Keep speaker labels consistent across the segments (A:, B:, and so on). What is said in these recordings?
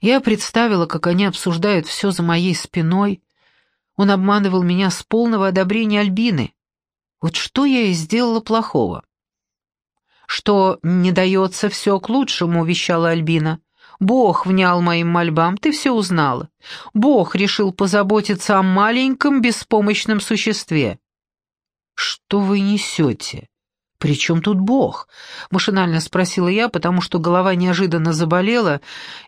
A: Я представила, как они обсуждают все за моей спиной. Он обманывал меня с полного одобрения Альбины. Вот что я и сделала плохого? «Что не дается все к лучшему», — вещала Альбина. «Бог внял моим мольбам, ты все узнала. Бог решил позаботиться о маленьком беспомощном существе». «Что вы несете? При чем тут Бог?» — машинально спросила я, потому что голова неожиданно заболела,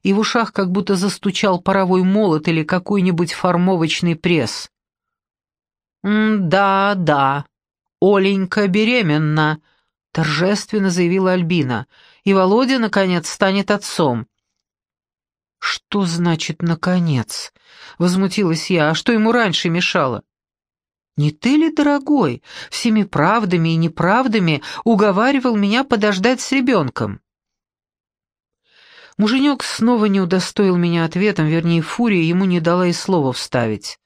A: и в ушах как будто застучал паровой молот или какой-нибудь формовочный пресс. «Да, да, Оленька беременна», — торжественно заявила Альбина, «и Володя, наконец, станет отцом». «Что значит «наконец»?» — возмутилась я. «А что ему раньше мешало?» «Не ты ли, дорогой, всеми правдами и неправдами уговаривал меня подождать с ребенком?» Муженек снова не удостоил меня ответом, вернее, фурия ему не дала и слова вставить.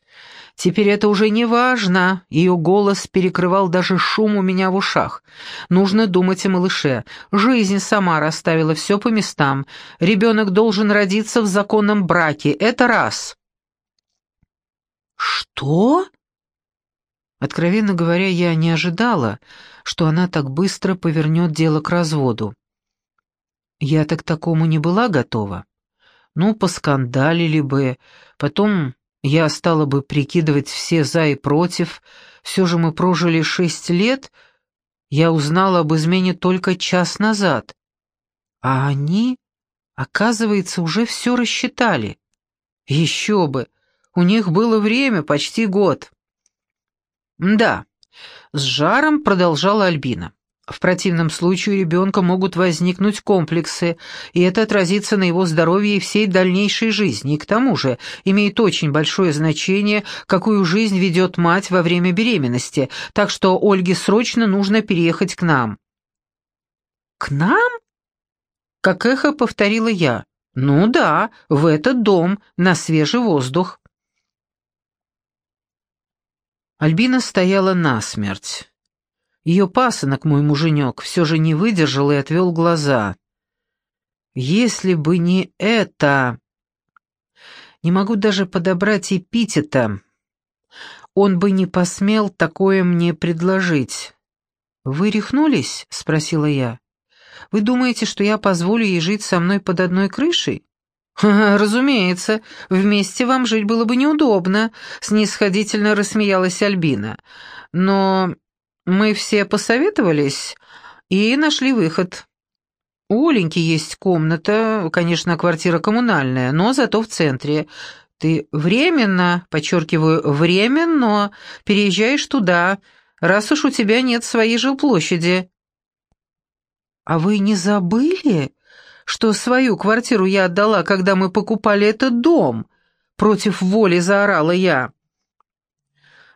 A: Теперь это уже не важно, ее голос перекрывал даже шум у меня в ушах. Нужно думать о малыше. Жизнь сама расставила все по местам. Ребенок должен родиться в законном браке, это раз. «Что?» Откровенно говоря, я не ожидала, что она так быстро повернет дело к разводу. Я так к такому не была готова. Ну, поскандалили бы, потом я стала бы прикидывать все «за» и «против». Все же мы прожили шесть лет. Я узнала об измене только час назад. А они, оказывается, уже все рассчитали. Еще бы, у них было время, почти год. Да, с жаром продолжала Альбина. В противном случае у ребенка могут возникнуть комплексы, и это отразится на его здоровье и всей дальнейшей жизни. И к тому же имеет очень большое значение, какую жизнь ведет мать во время беременности, так что Ольге срочно нужно переехать к нам». «К нам?» Как эхо повторила я. «Ну да, в этот дом, на свежий воздух». Альбина стояла насмерть. Ее пасынок, мой муженек, все же не выдержал и отвел глаза. «Если бы не это...» Не могу даже подобрать эпитета. Он бы не посмел такое мне предложить. «Вы рехнулись?» — спросила я. «Вы думаете, что я позволю ей жить со мной под одной крышей?» «Ха разумеется, вместе вам жить было бы неудобно», — снисходительно рассмеялась Альбина. «Но мы все посоветовались и нашли выход. У Оленьки есть комната, конечно, квартира коммунальная, но зато в центре. Ты временно, подчеркиваю, временно переезжаешь туда, раз уж у тебя нет своей жилплощади. А вы не забыли, что свою квартиру я отдала, когда мы покупали этот дом? Против воли заорала я.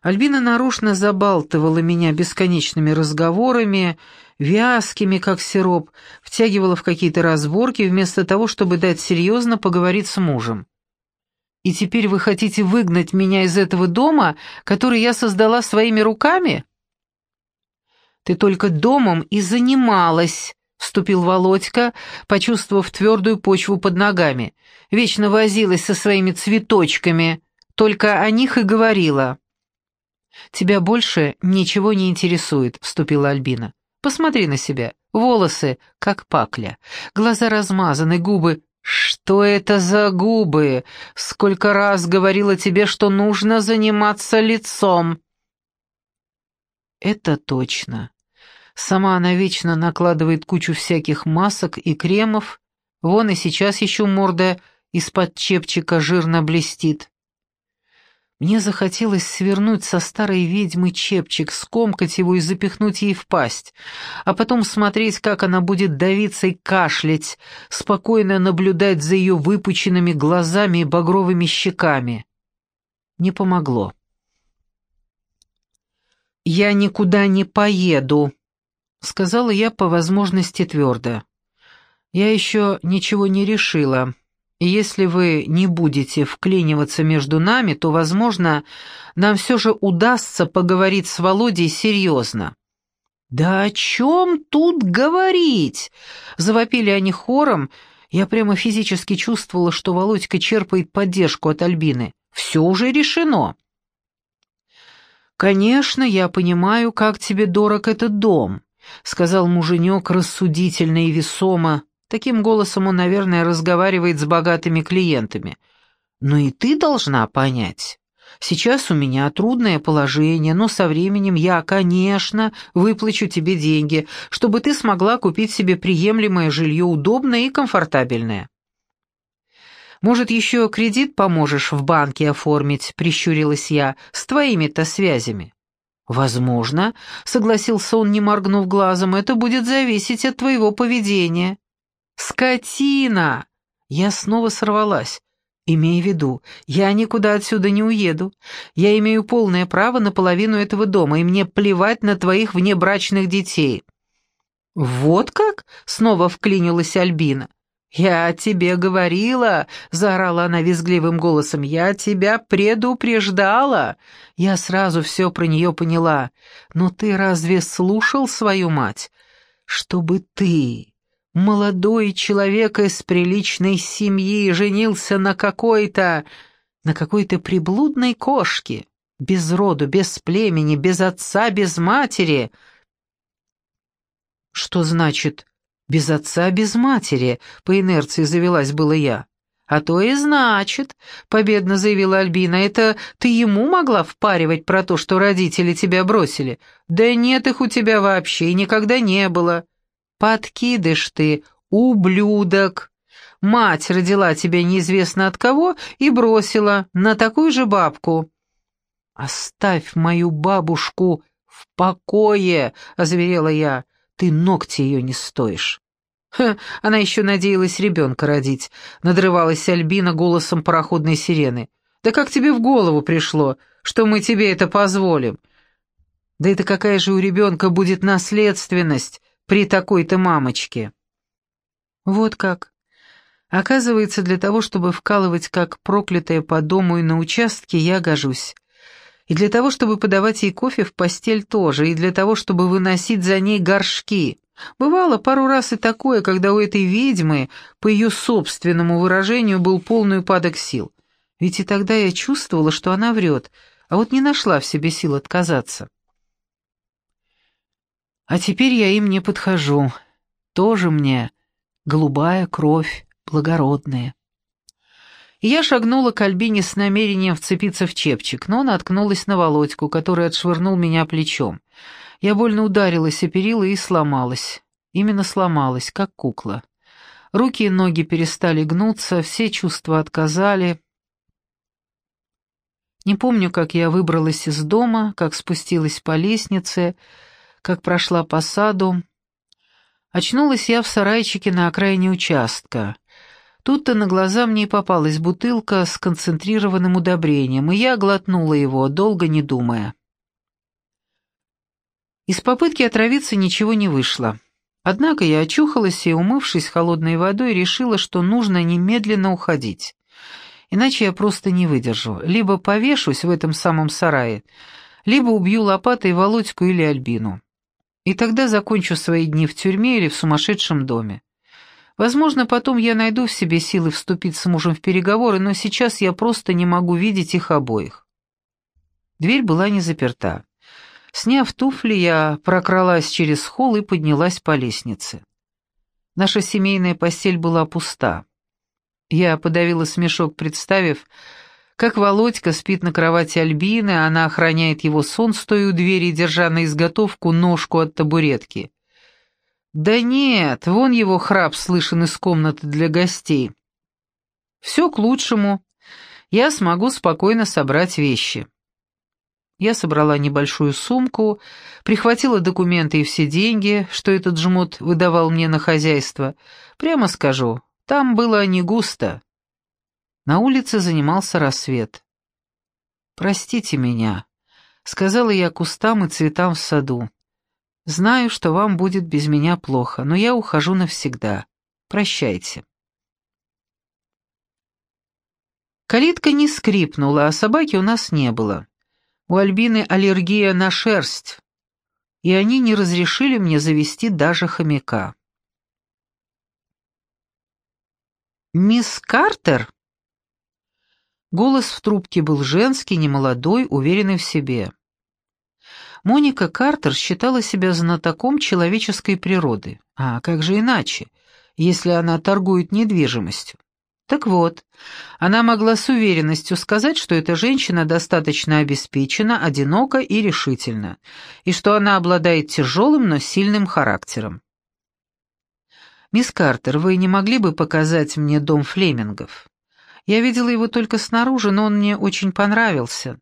A: Альбина нарочно забалтывала меня бесконечными разговорами, вязкими, как сироп, втягивала в какие-то разборки вместо того, чтобы дать серьезно поговорить с мужем. «И теперь вы хотите выгнать меня из этого дома, который я создала своими руками?» «Ты только домом и занималась», — вступил Володька, почувствовав твердую почву под ногами. «Вечно возилась со своими цветочками, только о них и говорила». «Тебя больше ничего не интересует», — вступила Альбина. «Посмотри на себя. Волосы, как пакля. Глаза размазаны, губы... Что это за губы? Сколько раз говорила тебе, что нужно заниматься лицом?» «Это точно. Сама она вечно накладывает кучу всяких масок и кремов. Вон и сейчас еще морда из-под чепчика жирно блестит. Мне захотелось свернуть со старой ведьмы чепчик, скомкать его и запихнуть ей в пасть, а потом смотреть, как она будет давиться и кашлять, спокойно наблюдать за ее выпученными глазами и багровыми щеками. Не помогло. «Я никуда не поеду», — сказала я по возможности твердо. «Я еще ничего не решила». И если вы не будете вклиниваться между нами, то, возможно, нам все же удастся поговорить с Володей серьезно». «Да о чем тут говорить?» — завопили они хором, Я прямо физически чувствовала, что Володька черпает поддержку от Альбины. Все уже решено. «Конечно, я понимаю, как тебе дорог этот дом», — сказал муженек рассудительно и весомо. Таким голосом он, наверное, разговаривает с богатыми клиентами. «Но и ты должна понять. Сейчас у меня трудное положение, но со временем я, конечно, выплачу тебе деньги, чтобы ты смогла купить себе приемлемое жилье, удобное и комфортабельное». «Может, еще кредит поможешь в банке оформить?» — прищурилась я. «С твоими-то связями». «Возможно», — согласился он, не моргнув глазом, — «это будет зависеть от твоего поведения». «Скотина!» Я снова сорвалась. Имей в виду, я никуда отсюда не уеду. Я имею полное право на половину этого дома, и мне плевать на твоих внебрачных детей». «Вот как?» — снова вклинилась Альбина. «Я тебе говорила!» — заорала она визгливым голосом. «Я тебя предупреждала!» Я сразу все про нее поняла. «Но ты разве слушал свою мать? Чтобы ты, молодой человек из приличной семьи, женился на какой-то... на какой-то приблудной кошке, без роду, без племени, без отца, без матери...» «Что значит без отца, без матери, по инерции завелась было я. «А то и значит», — победно заявила Альбина, — «это ты ему могла впаривать про то, что родители тебя бросили? Да нет их у тебя вообще, никогда не было. Подкидыш ты, ублюдок. Мать родила тебя неизвестно от кого и бросила на такую же бабку». «Оставь мою бабушку в покое», — озверела я. Ты ногти ее не стоишь». «Ха, она еще надеялась ребенка родить», — надрывалась Альбина голосом пароходной сирены. «Да как тебе в голову пришло, что мы тебе это позволим? Да это какая же у ребенка будет наследственность при такой-то мамочке?» «Вот как. Оказывается, для того, чтобы вкалывать как проклятая по дому и на участке, я гожусь. И для того, чтобы подавать ей кофе в постель тоже, и для того, чтобы выносить за ней горшки. Бывало пару раз и такое, когда у этой ведьмы, по ее собственному выражению, был полный упадок сил. Ведь и тогда я чувствовала, что она врет, а вот не нашла в себе сил отказаться. А теперь я им не подхожу. Тоже мне голубая кровь, благородная. Я шагнула к Альбине с намерением вцепиться в чепчик, но наткнулась на Володьку, который отшвырнул меня плечом. Я больно ударилась о перила и сломалась. Именно сломалась, как кукла. Руки и ноги перестали гнуться, все чувства отказали. Не помню, как я выбралась из дома, как спустилась по лестнице, как прошла по саду. Очнулась я в сарайчике на окраине участка. Тут-то на глаза мне и попалась бутылка с концентрированным удобрением, и я глотнула его, долго не думая. Из попытки отравиться ничего не вышло. Однако я очухалась и, умывшись холодной водой, решила, что нужно немедленно уходить. Иначе я просто не выдержу. Либо повешусь в этом самом сарае, либо убью лопатой Володьку или Альбину. И тогда закончу свои дни в тюрьме или в сумасшедшем доме. Возможно, потом я найду в себе силы вступить с мужем в переговоры, но сейчас я просто не могу видеть их обоих. Дверь была не заперта. Сняв туфли, я прокралась через холл и поднялась по лестнице. Наша семейная постель была пуста. Я подавила смешок, представив, как Володька спит на кровати Альбины, а она охраняет его сон, стоя у двери, держа на изготовку ножку от табуретки. «Да нет, вон его храп слышен из комнаты для гостей. Все к лучшему. Я смогу спокойно собрать вещи». Я собрала небольшую сумку, прихватила документы и все деньги, что этот жмот выдавал мне на хозяйство. Прямо скажу, там было не густо. На улице занимался рассвет. «Простите меня», — сказала я кустам и цветам в саду. Знаю, что вам будет без меня плохо, но я ухожу навсегда. Прощайте. Калитка не скрипнула, а собаки у нас не было. У Альбины аллергия на шерсть, и они не разрешили мне завести даже хомяка. «Мисс Картер?» Голос в трубке был женский, немолодой, уверенный в себе. Моника Картер считала себя знатоком человеческой природы. А как же иначе, если она торгует недвижимостью? Так вот, она могла с уверенностью сказать, что эта женщина достаточно обеспечена, одинока и решительна, и что она обладает тяжелым, но сильным характером. «Мисс Картер, вы не могли бы показать мне дом Флемингов? Я видела его только снаружи, но он мне очень понравился.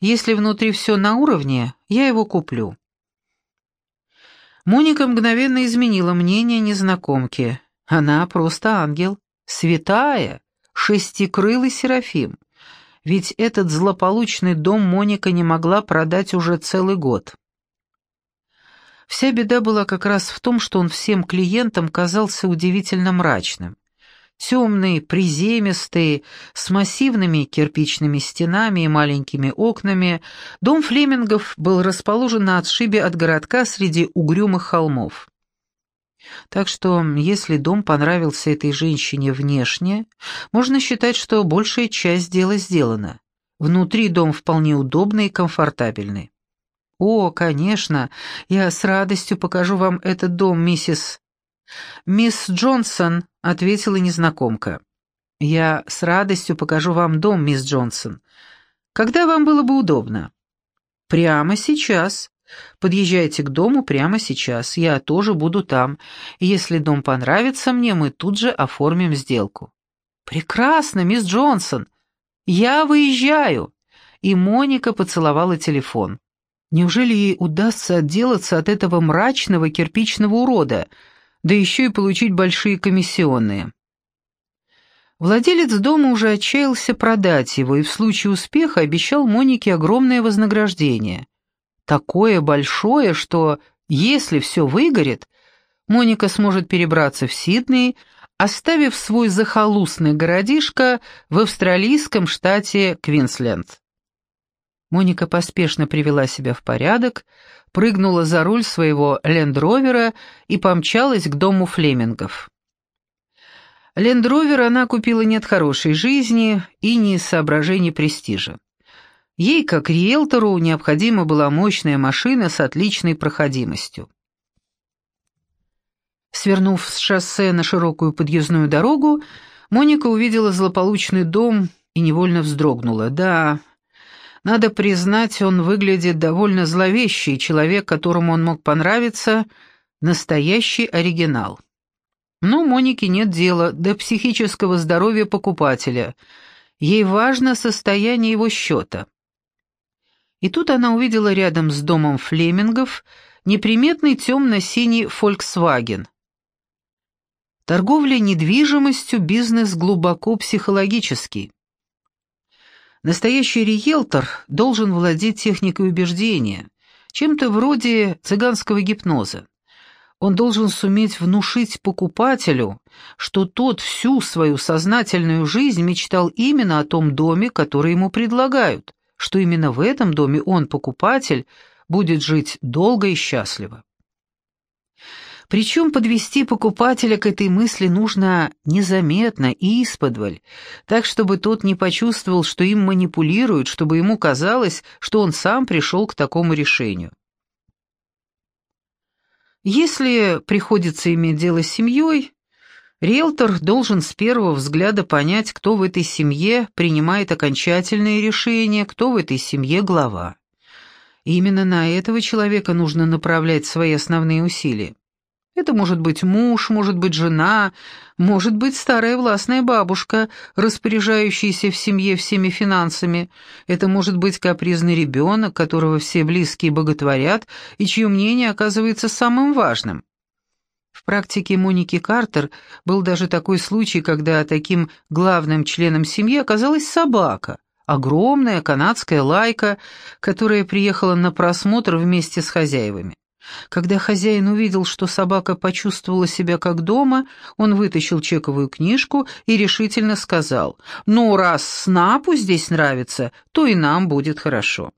A: Если внутри все на уровне, я его куплю». Моника мгновенно изменила мнение незнакомки. Она просто ангел, святая, шестикрылый Серафим. Ведь этот злополучный дом Моника не могла продать уже целый год. Вся беда была как раз в том, что он всем клиентам казался удивительно мрачным. Темный, приземистый, с массивными кирпичными стенами и маленькими окнами, дом Флемингов был расположен на отшибе от городка среди угрюмых холмов. Так что, если дом понравился этой женщине внешне, можно считать, что большая часть дела сделана. Внутри дом вполне удобный и комфортабельный. «О, конечно, я с радостью покажу вам этот дом, миссис...» «Мисс Джонсон», — ответила незнакомка. «Я с радостью покажу вам дом, мисс Джонсон. Когда вам было бы удобно?» «Прямо сейчас. Подъезжайте к дому прямо сейчас. Я тоже буду там. Если дом понравится мне, мы тут же оформим сделку». «Прекрасно, мисс Джонсон. Я выезжаю». И Моника поцеловала телефон. Неужели ей удастся отделаться от этого мрачного кирпичного урода, да еще и получить большие комиссионные? Владелец дома уже отчаялся продать его и в случае успеха обещал Монике огромное вознаграждение. Такое большое, что, если все выгорит, Моника сможет перебраться в Сидней, оставив свой захолустный городишко в австралийском штате Квинсленд. Моника поспешно привела себя в порядок, прыгнула за руль своего лендровера и помчалась к дому Флемингов. Лендровер она купила не от хорошей жизни и не из соображений престижа. Ей, как риэлтору, необходима была мощная машина с отличной проходимостью. Свернув с шоссе на широкую подъездную дорогу, Моника увидела злополучный дом и невольно вздрогнула. Да, надо признать, он выглядит довольно зловещий, человек, которому он мог понравиться, настоящий оригинал. Но Монике нет дела до психического здоровья покупателя. Ей важно состояние его счета. И тут она увидела рядом с домом Флемингов неприметный темно-синий «Фольксваген». Торговля недвижимостью – бизнес глубоко психологический. Настоящий риэлтор должен владеть техникой убеждения, чем-то вроде цыганского гипноза. Он должен суметь внушить покупателю, что тот всю свою сознательную жизнь мечтал именно о том доме, который ему предлагают, что именно в этом доме он, покупатель, будет жить долго и счастливо. Причем подвести покупателя к этой мысли нужно незаметно и исподволь, так, чтобы тот не почувствовал, что им манипулируют, чтобы ему казалось, что он сам пришел к такому решению. Если приходится иметь дело с семьей, риэлтор должен с первого взгляда понять, кто в этой семье принимает окончательные решения, кто в этой семье глава. Именно на этого человека нужно направлять свои основные усилия. Это может быть муж, может быть жена, может быть старая властная бабушка, распоряжающаяся в семье всеми финансами. Это может быть капризный ребенок, которого все близкие боготворят и чье мнение оказывается самым важным. В практике Моники Картер был даже такой случай, когда таким главным членом семьи оказалась собака, огромная канадская лайка, которая приехала на просмотр вместе с хозяевами. Когда хозяин увидел, что собака почувствовала себя как дома, он вытащил чековую книжку и решительно сказал, «Ну, раз Снапу здесь нравится, то и нам будет хорошо».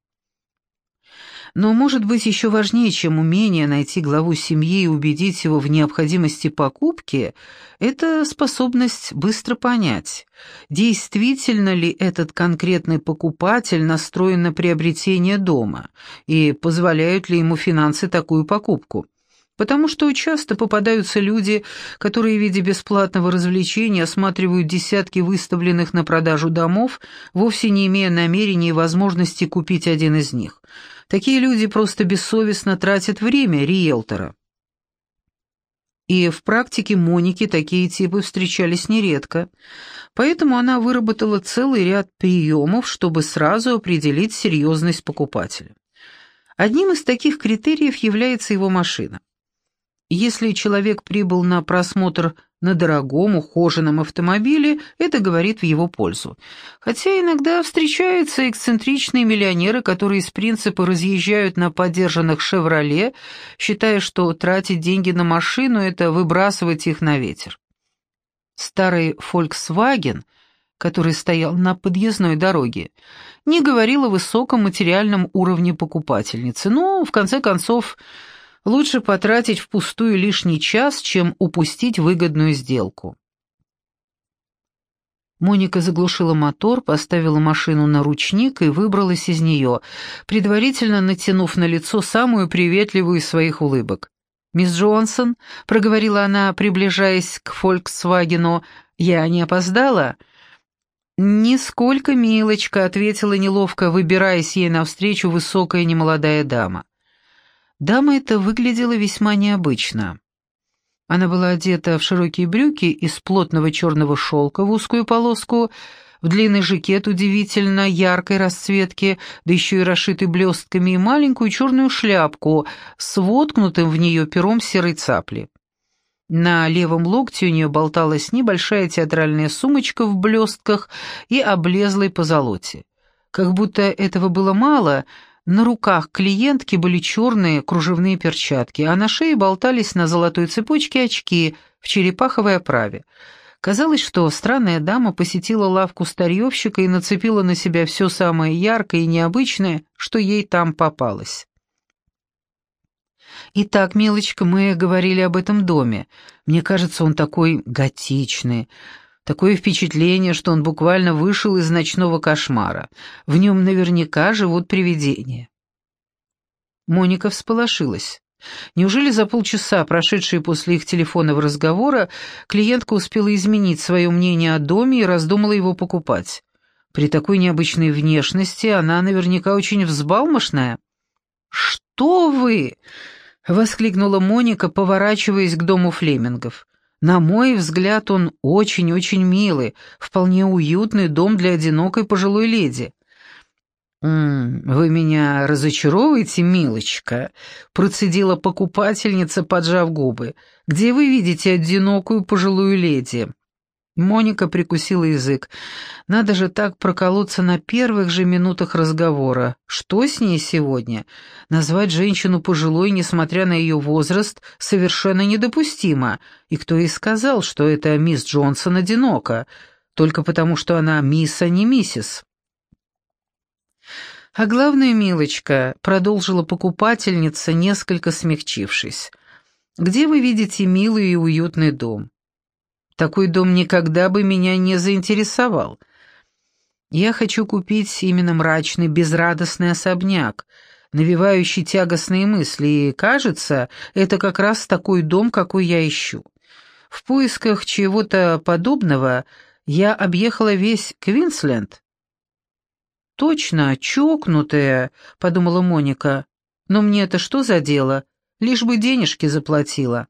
A: Но может быть еще важнее, чем умение найти главу семьи и убедить его в необходимости покупки, это способность быстро понять, действительно ли этот конкретный покупатель настроен на приобретение дома и позволяют ли ему финансы такую покупку. Потому что часто попадаются люди, которые в виде бесплатного развлечения осматривают десятки выставленных на продажу домов, вовсе не имея намерения и возможности купить один из них. Такие люди просто бессовестно тратят время риэлтора. И в практике Моники такие типы встречались нередко, поэтому она выработала целый ряд приемов, чтобы сразу определить серьезность покупателя. Одним из таких критериев является его машина. Если человек прибыл на просмотр на дорогом, ухоженном автомобиле, это говорит в его пользу. Хотя иногда встречаются эксцентричные миллионеры, которые из принципа разъезжают на подержанных «Шевроле», считая, что тратить деньги на машину – это выбрасывать их на ветер. Старый «Фольксваген», который стоял на подъездной дороге, не говорил о высоком материальном уровне покупательницы, но, в конце концов, Лучше потратить впустую лишний час, чем упустить выгодную сделку. Моника заглушила мотор, поставила машину на ручник и выбралась из нее, предварительно натянув на лицо самую приветливую из своих улыбок. «Мисс Джонсон», — проговорила она, приближаясь к «Фольксвагену», — «я не опоздала?» «Нисколько, милочка», — ответила неловко, выбираясь ей навстречу высокая немолодая дама. Дама эта выглядела весьма необычно. Она была одета в широкие брюки из плотного черного шелка в узкую полоску, в длинный жакет удивительно яркой расцветки, да еще и расшитый блестками, и маленькую черную шляпку с воткнутым в нее пером серой цапли. На левом локте у нее болталась небольшая театральная сумочка в блестках и облезлой позолоте. Как будто этого было мало, на руках клиентки были черные кружевные перчатки, а на шее болтались на золотой цепочке очки в черепаховой оправе. Казалось, что странная дама посетила лавку старьевщика и нацепила на себя все самое яркое и необычное, что ей там попалось. «Итак, милочка, мы говорили об этом доме. Мне кажется, он такой готичный, Такое впечатление, что он буквально вышел из ночного кошмара. В нем наверняка живут привидения. Моника всполошилась. Неужели за полчаса, прошедшие после их телефонного разговора, клиентка успела изменить свое мнение о доме и раздумала его покупать? При такой необычной внешности она наверняка очень взбалмошная. «Что вы!» — воскликнула Моника, поворачиваясь к дому Флемингов. На мой взгляд, он очень-очень милый, вполне уютный дом для одинокой пожилой леди. «М -м, «Вы меня разочаровываете, милочка?» — процедила покупательница, поджав губы. «Где вы видите одинокую пожилую леди?» Моника прикусила язык. Надо же так проколоться на первых же минутах разговора. Что с ней сегодня? Назвать женщину пожилой, несмотря на ее возраст, совершенно недопустимо. И кто и сказал, что это мисс Джонсон одинока, только потому что она мисс, а не миссис. «А главное, милочка», — продолжила покупательница, несколько смягчившись, — «где вы видите милый и уютный дом?» Такой дом никогда бы меня не заинтересовал. Я хочу купить именно мрачный, безрадостный особняк, навевающий тягостные мысли, и, кажется, это как раз такой дом, какой я ищу. В поисках чего-то подобного я объехала весь Квинсленд. «Точно, чокнутая», — подумала Моника. «Но мне это что за дело? Лишь бы денежки заплатила».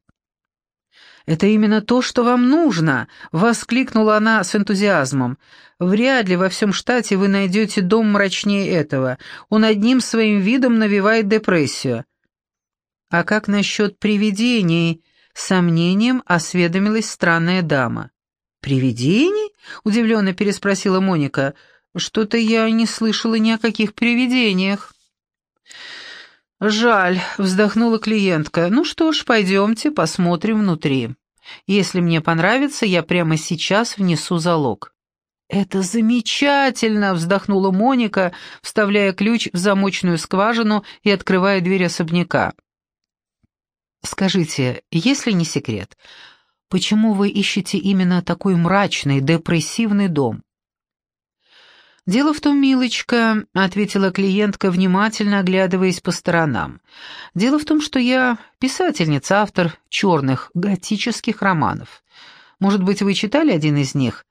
A: «Это именно то, что вам нужно!» — воскликнула она с энтузиазмом. «Вряд ли во всем штате вы найдете дом мрачнее этого. Он одним своим видом навевает депрессию». «А как насчет привидений?» — сомнением осведомилась странная дама. «Привидений?» — удивленно переспросила Моника. «Что-то я не слышала ни о каких привидениях». «Жаль», — вздохнула клиентка. «Ну что ж, пойдемте, посмотрим внутри. Если мне понравится, я прямо сейчас внесу залог». «Это замечательно!» — вздохнула Моника, вставляя ключ в замочную скважину и открывая дверь особняка. «Скажите, если не секрет, почему вы ищете именно такой мрачный, депрессивный дом?» «Дело в том, милочка», — ответила клиентка, внимательно оглядываясь по сторонам. «Дело в том, что я писательница, автор черных, готических романов. Может быть, вы читали один из них?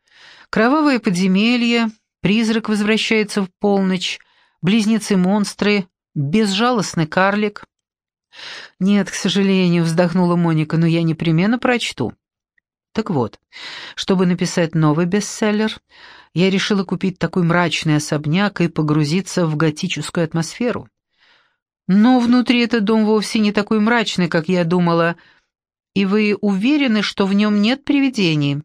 A: «Кровавое подземелье», «Призрак возвращается в полночь», «Близнецы-монстры», «Безжалостный карлик». «Нет, к сожалению», — вздохнула Моника, — «но я непременно прочту». Так вот, чтобы написать новый бестселлер, я решила купить такой мрачный особняк и погрузиться в готическую атмосферу. Но внутри этот дом вовсе не такой мрачный, как я думала, и вы уверены, что в нем нет привидений?»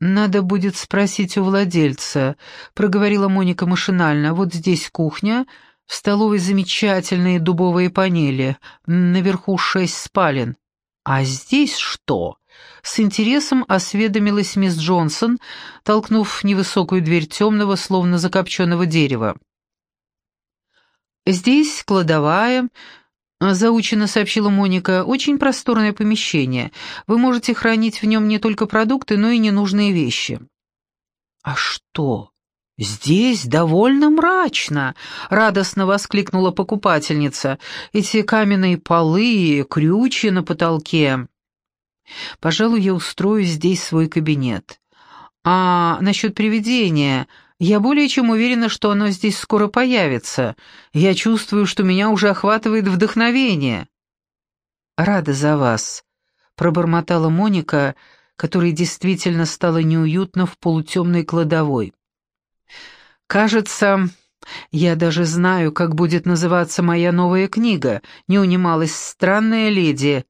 A: «Надо будет спросить у владельца», — проговорила Моника машинально. «Вот здесь кухня, в столовой замечательные дубовые панели, наверху шесть спален. А здесь что?» С интересом осведомилась мисс Джонсон, толкнув невысокую дверь темного, словно закопченного дерева. «Здесь кладовая», — заучено сообщила Моника, — «очень просторное помещение. Вы можете хранить в нем не только продукты, но и ненужные вещи». «А что?» «Здесь довольно мрачно», — радостно воскликнула покупательница. «Эти каменные полы и крючи на потолке». Пожалуй, я устрою здесь свой кабинет. А насчет привидения, я более чем уверена, что оно здесь скоро появится. Я чувствую, что меня уже охватывает вдохновение. Рада за вас, пробормотала Моника, которой действительно стало неуютно в полутемной кладовой. Кажется, я даже знаю, как будет называться моя новая книга. Не унималась странная леди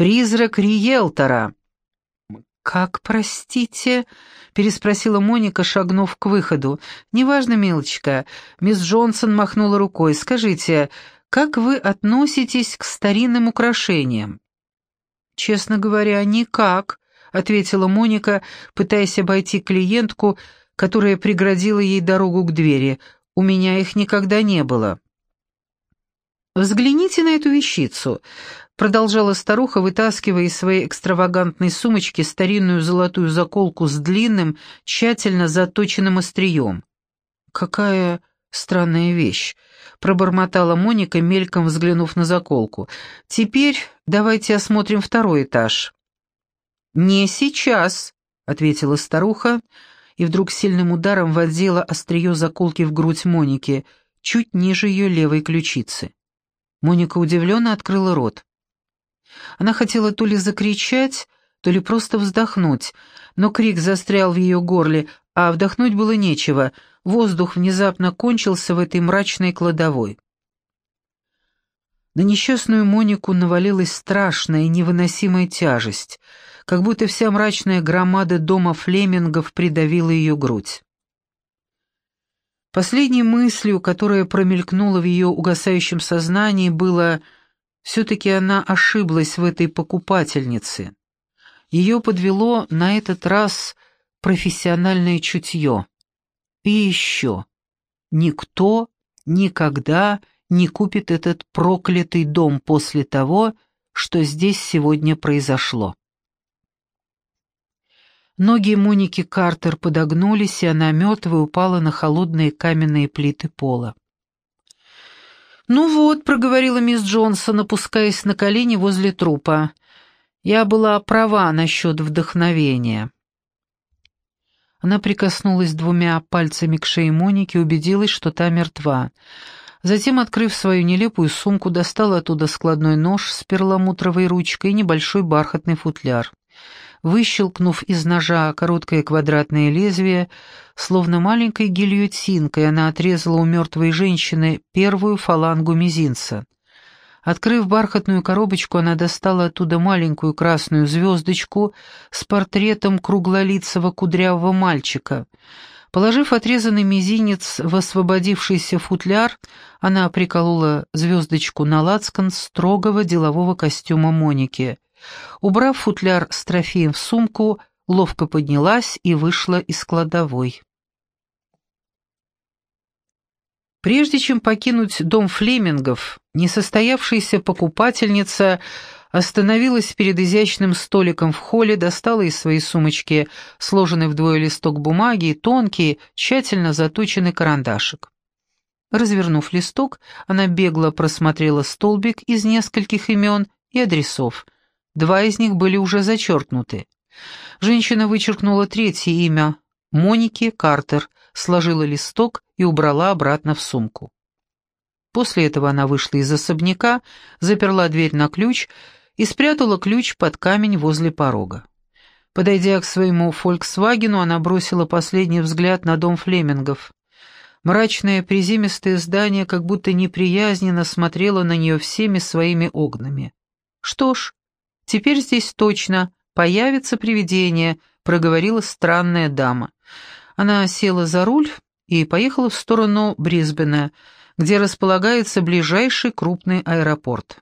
A: Призрак риэлтора». «Как, простите?» — переспросила Моника, шагнув к выходу. «Неважно, милочка». Мисс Джонсон махнула рукой. «Скажите, как вы относитесь к старинным украшениям?» «Честно говоря, никак», — ответила Моника, пытаясь обойти клиентку, которая преградила ей дорогу к двери. «У меня их никогда не было». «Взгляните на эту вещицу продолжала старуха, вытаскивая из своей экстравагантной сумочки старинную золотую заколку с длинным, тщательно заточенным острием. «Какая странная вещь!» — пробормотала Моника, мельком взглянув на заколку. «Теперь давайте осмотрим второй этаж». «Не сейчас», — ответила старуха, и вдруг сильным ударом водила острие заколки в грудь Моники, чуть ниже ее левой ключицы. Моника удивленно открыла рот. Она хотела то ли закричать, то ли просто вздохнуть, но крик застрял в ее горле, а вдохнуть было нечего, воздух внезапно кончился в этой мрачной кладовой. На несчастную Монику навалилась страшная невыносимая тяжесть, как будто вся мрачная громада дома Флемингов придавила ее грудь. Последней мыслью, которая промелькнула в ее угасающем сознании, было все-таки она ошиблась в этой покупательнице. Ее подвело на этот раз профессиональное чутье. И еще. Никто никогда не купит этот проклятый дом после того, что здесь сегодня произошло. Ноги Моники Картер подогнулись, и она мертвой упала на холодные каменные плиты пола. «Ну вот», — проговорила мисс Джонсон, опускаясь на колени возле трупа. «Я была права насчет вдохновения». Она прикоснулась двумя пальцами к шее Моники убедилась, что та мертва. Затем, открыв свою нелепую сумку, достала оттуда складной нож с перламутровой ручкой и небольшой бархатный футляр. Выщелкнув из ножа короткое квадратное лезвие, словно маленькой гильотинкой, она отрезала у мертвой женщины первую фалангу мизинца. Открыв бархатную коробочку, она достала оттуда маленькую красную звездочку с портретом круглолицего кудрявого мальчика. Положив отрезанный мизинец в освободившийся футляр, она приколола звездочку на лацкан строгого делового костюма Моники — Убрав футляр с трофеем в сумку, ловко поднялась и вышла из кладовой. Прежде чем покинуть дом Флемингов, несостоявшаяся покупательница остановилась перед изящным столиком в холле, достала из своей сумочки сложенный вдвое листок бумаги и тонкий, тщательно заточенный карандашик. Развернув листок, она бегло просмотрела столбик из нескольких имен и адресов. Два из них были уже зачеркнуты. Женщина вычеркнула третье имя — Моники Картер, сложила листок и убрала обратно в сумку. После этого она вышла из особняка, заперла дверь на ключ и спрятала ключ под камень возле порога. Подойдя к своему «Фольксвагену», она бросила последний взгляд на дом Флемингов. Мрачное приземистое здание как будто неприязненно смотрело на нее всеми своими огнами. «Что ж, теперь здесь точно появится привидение», — проговорила странная дама. Она села за руль и поехала в сторону Брисбена, где располагается ближайший крупный аэропорт.